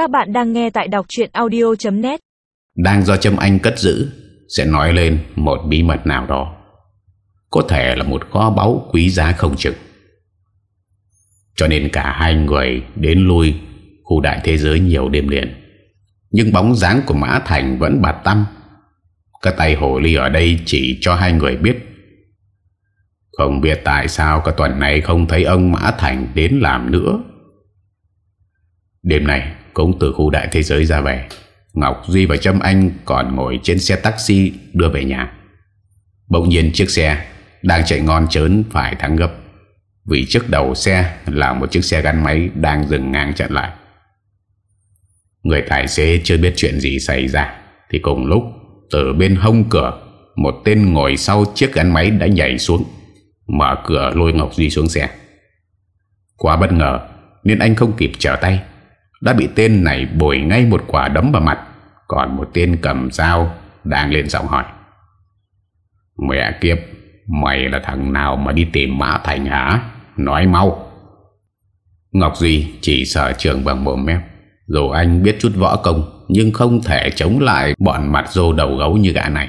Các bạn đang nghe tại đọc chuyện audio.net Đang do Trâm Anh cất giữ, Sẽ nói lên một bí mật nào đó. Có thể là một kho báu quý giá không chừng. Cho nên cả hai người đến lui Khu đại thế giới nhiều đêm liền. Nhưng bóng dáng của Mã Thành vẫn bạt tâm Các tay hồ ly ở đây chỉ cho hai người biết. Không biết tại sao cả tuần này không thấy ông Mã Thành đến làm nữa. Đêm này cũng từ khu đại thế giới ra về, Ngọc Duy và Trâm Anh còn ngồi trên xe taxi đưa về nhà. Bỗng nhiên chiếc xe đang chạy ngon chớn phải thắng gấp, Vì trước đầu xe là một chiếc xe gắn máy đang dừng ngang chặn lại. Người tài xế chưa biết chuyện gì xảy ra, Thì cùng lúc, từ bên hông cửa, Một tên ngồi sau chiếc gắn máy đã nhảy xuống, Mở cửa lôi Ngọc Duy xuống xe. Quá bất ngờ, Nên anh không kịp trở tay đã bị tên này bồi ngay một quả đấm vào mặt. Còn một tên cầm dao đang lên giọng hỏi. Mẹ kiếp, mày là thằng nào mà đi tìm Mã Thành hả? Nói mau. Ngọc Duy chỉ sợ trường bằng mồm mép. Dù anh biết chút võ công, nhưng không thể chống lại bọn mặt dô đầu gấu như gã này.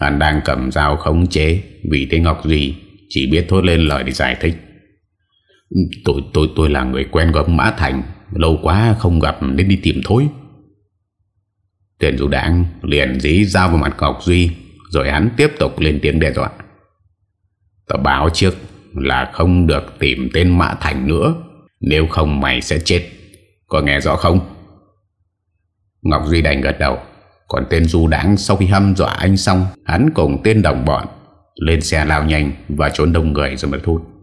Hắn đang cầm dao khống chế, vì thế Ngọc Duy chỉ biết thốt lên lời để giải thích. Tôi tôi tôi là người quen của Mã Thành. Lâu quá không gặp nên đi tìm thôi. Tiền dù Đáng liền dí dao vào mặt Ngọc Duy, Rồi hắn tiếp tục lên tiếng đe dọa. Tao báo trước là không được tìm tên Mã Thành nữa, Nếu không mày sẽ chết. Có nghe rõ không? Ngọc Duy đành gật đầu. Còn tên du đáng sau khi hâm dọa anh xong, Hắn cùng tên đồng bọn Lên xe lao nhanh Và trốn đông người rồi mất hút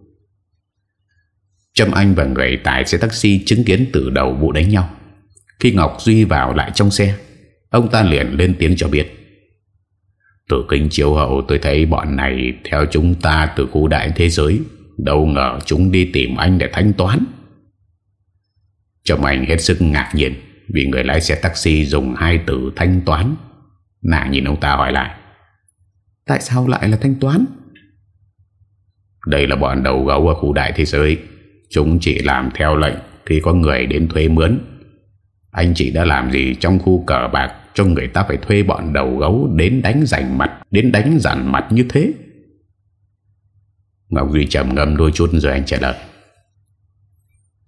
Trâm Anh và người tài xe taxi chứng kiến từ đầu vụ đánh nhau. Khi Ngọc Duy vào lại trong xe, ông ta liền lên tiếng cho biết. Từ kinh chiếu hậu tôi thấy bọn này theo chúng ta từ khu đại thế giới, đâu ngờ chúng đi tìm anh để thanh toán. Trâm Anh hết sức ngạc nhiên vì người lái xe taxi dùng hai từ thanh toán. Nàng nhìn ông ta hỏi lại. Tại sao lại là thanh toán? Đây là bọn đầu gấu ở khu đại thế giới Chúng chỉ làm theo lệnh Khi có người đến thuê mướn. Anh chị đã làm gì trong khu cờ bạc Cho người ta phải thuê bọn đầu gấu Đến đánh giành mặt, Đến đánh giản mặt như thế? Ngọc Duy trầm ngâm đôi chút Rồi anh trả lời.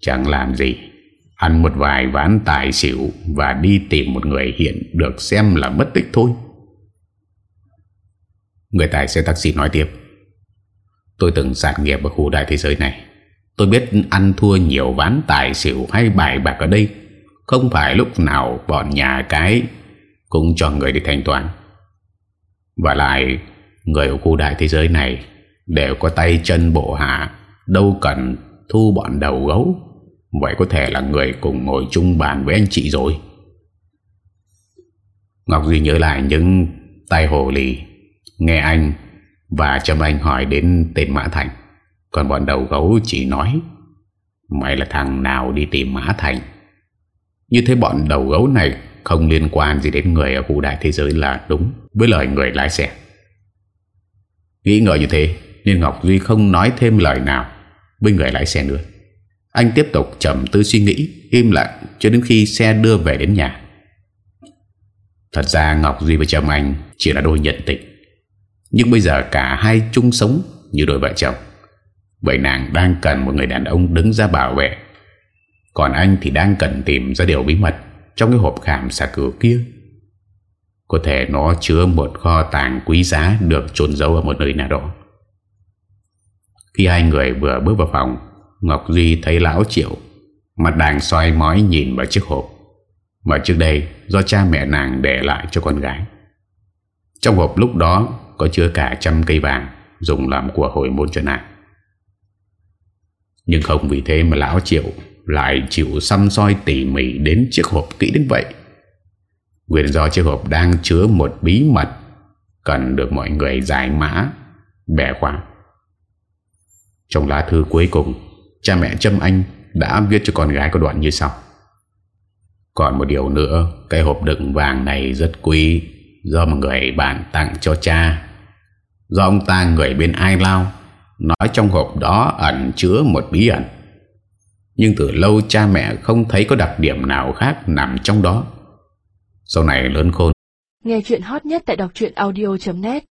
Chẳng làm gì, Ăn một vài ván tài xỉu Và đi tìm một người hiện Được xem là mất tích thôi. Người tài xe taxi nói tiếp. Tôi từng sản nghiệp ở khu đại thế giới này. Tôi biết ăn thua nhiều ván tài xỉu hay bài bạc ở đây. Không phải lúc nào bọn nhà cái Cũng cho người đi thanh toán. Và lại, Người ở khu đại thế giới này Đều có tay chân bộ hạ, Đâu cần thu bọn đầu gấu. Vậy có thể là người cùng ngồi chung bàn với anh chị rồi. Ngọc Duy nhớ lại những tay hồ lì, Nghe anh Và Trâm Anh hỏi đến tên Mã Thành còn bọn đầu gấu chỉ nói, Mày là thằng nào đi tìm Mã Thành? Như thế bọn đầu gấu này Không liên quan gì đến người ở khu đại thế giới là đúng, Với lời người lái xe. Nghĩ ngờ như thế Nên Ngọc Duy không nói thêm lời nào Với người lái xe nữa. Anh tiếp tục chậm tư suy nghĩ, Im lặng cho đến khi xe đưa về đến nhà. Thật ra Ngọc Duy và chồng Anh Chỉ là đôi nhận tịch Nhưng bây giờ cả hai chung sống Như đôi vợ chồng. Vậy nàng đang cần một người đàn ông đứng ra bảo vệ. Còn anh thì đang cần tìm ra điều bí mật Trong cái hộp khảm xà cửa kia. Có thể nó chứa một kho tàng quý giá Được trồn giấu ở một nơi nào đó. Khi hai người vừa bước vào phòng, Ngọc Duy thấy lão triệu, Mặt đàng xoay mói nhìn vào chiếc hộp. Mà trước đây, do cha mẹ nàng để lại cho con gái. Trong hộp lúc đó có chứa cả trăm cây vàng Dùng làm của hồi môn cho nàng nhưng không vì thế mà lão Triệu lại chịu xăm soi tỉ mỉ đến chiếc hộp kỹ đến vậy. Nguyên do chiếc hộp đang chứa một bí mật cần được mọi người giải mã, bẻ khóa Trong lá thư cuối cùng, cha mẹ Trâm Anh đã viết cho con gái có đoạn như sau. Còn một điều nữa, cái hộp đựng vàng này rất quý do một người bạn tặng cho cha. Do ông ta người bên Ai Lao Nói trong hộp đó ẩn chứa một bí ẩn. Nhưng từ lâu cha mẹ không thấy có đặc điểm nào khác nằm trong đó. Sau này lớn khôn Nghe chuyện hot nhất tại đọc audio.net